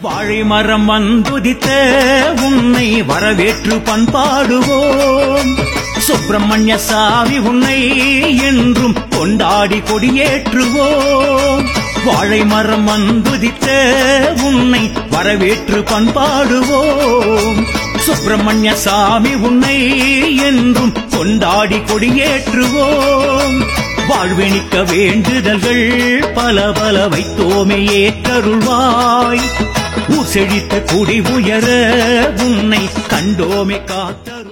வாழை மரம் வந்துதித்த உன்னை வரவேற்று பண்பாடுவோம். சுப்பிரமணிய சாமி உன்னை என்றும் கொண்டாடி கொடியேற்றுவோம். வாழை மரம் வந்துதித்த உன்னை வரவேற்று பண்பாடுவோம். சுப்பிரமணிய சாமி உன்னை என்றும் கொண்டாடி கொடியேற்றுவோம். வாழ்வினிக்க வேண்டுதல்கள் பல பல வைத்தோமே ஏற்றருள்வாய். செழித்த குடி உயர உன்னை கண்டோமே காத்த